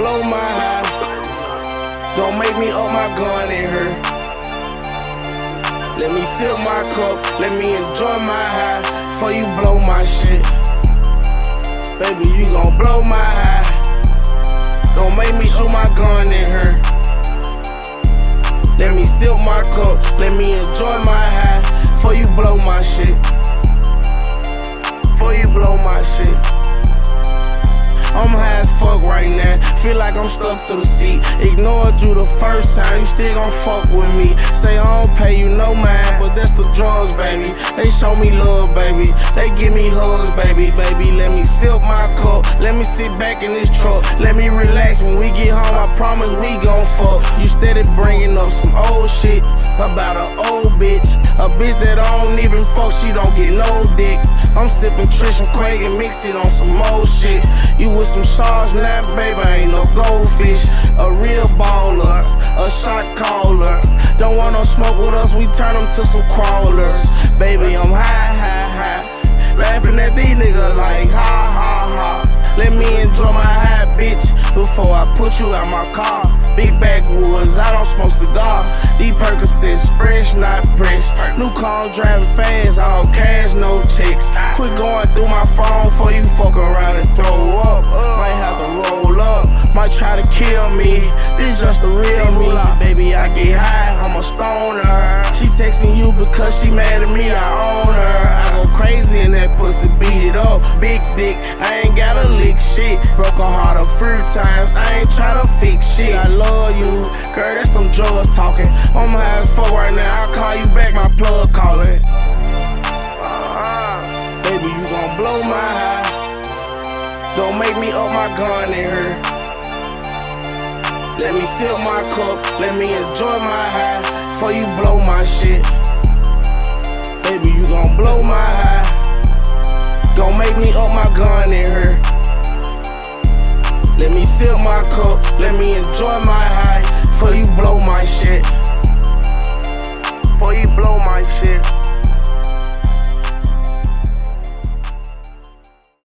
blow my high. Don't make me up my gun in her. Let me sip my cup, let me enjoy my high. Before you blow my shit. Baby, you gon' blow my high. Don't make me shoot my gun in her. Let me sip my cup, let me enjoy my high. Before you blow my shit. Before you blow my shit. I'm high as fuck right now. Feel like I'm stuck to the seat. Ignored you the first time, you still gon' fuck with me. Say I don't pay you no mind, but that's the drugs, baby. They show me love, baby. They give me hugs, baby, baby. Let me sip my cup. Let me sit back in this truck. Let me relax when we get home. I promise we gon' fuck. You steady bringing up some old shit about an old bitch. A bitch that I don't even fuck, she don't get no dick. I'm sipping Trish and Craig and mix it on some old shit. You with some sharks now, baby, ain't no goldfish. A real baller, a shot caller. Don't want no smoke with us, we turn them to some crawlers. Baby, I'm high, high, high. Laughing at these niggas like ha, ha, ha. Let me enjoy my high, bitch, before I put you out my car. Big backwoods, I don't smoke cigar. These Percocets, fresh, not pressed. New car, driving fast, all cash, no checks. Quit going through my phone before you fuck around and throw up. Might have to roll up, might try to kill me. This just the real me. Baby, I get high, I'm a stoner. She texting you because she mad at me, I own her. I go crazy in that pussy, beat it up. Big dick, I ain't gotta lick shit. Broke her heart a few times, I ain't try to fix shit. I love you, girl, that's them drugs talking. I'm high as fuck right now, I'll call you back, my plug calling. Baby, you gon' blow my. Don't make me up my gun in her. Let me sip my cup, let me enjoy my high. Before you blow my shit. Baby, you gon' blow my high. Gon' make me up my gun in her. Let me sip my cup, let me enjoy my high. Before you blow my shit.